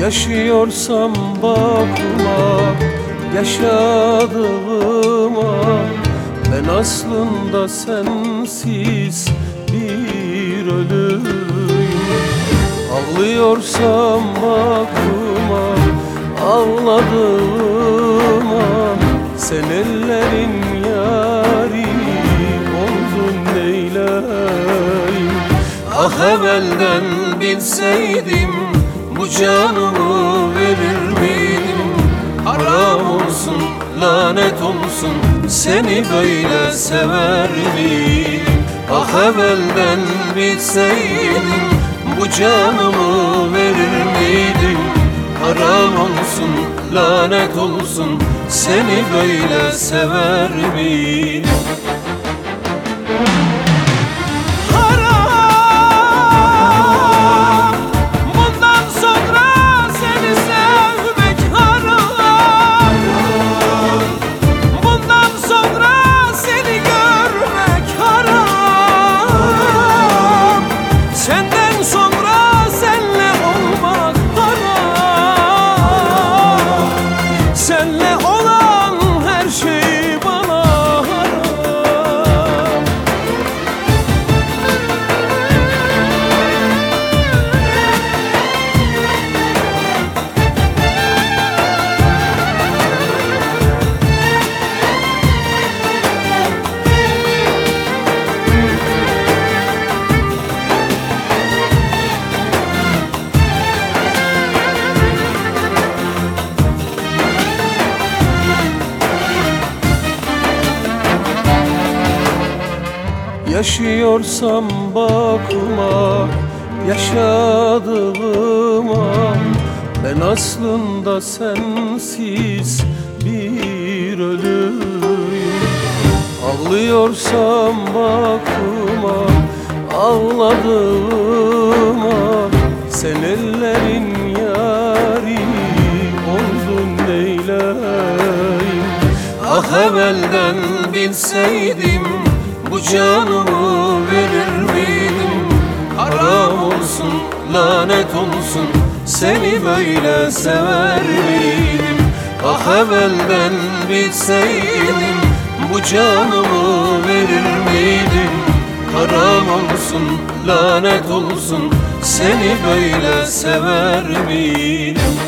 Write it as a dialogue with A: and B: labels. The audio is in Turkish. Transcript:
A: Yaşıyorsam bakma yaşadığıma. Ben aslında sensiz bir ölüyüm. Ağlıyorsam bakma ağladığıma. Sen ellerin yari oldun neyleyim? Ah evvelden bilseydim bu canımı verir miydim Haram olsun lanet olsun seni böyle sever miydim Ah evvelden bilseydim bu canımı verir miydim? Haram olsun lanet olsun seni böyle sever miydim Yaşıyorsam bakma yaşadığıma. Ben aslında sensiz bir ölüyüm. Ağlıyorsam bakma ağladığıma. Sen ellerin yari oldun neyleyim? Ah evvelden bilseydim bu canımı verir miydim? Haram olsun lanet olsun seni böyle sever miydim? Ah evvelden bilseydim bu canımı verir miydim? Haram olsun lanet olsun seni böyle sever miydim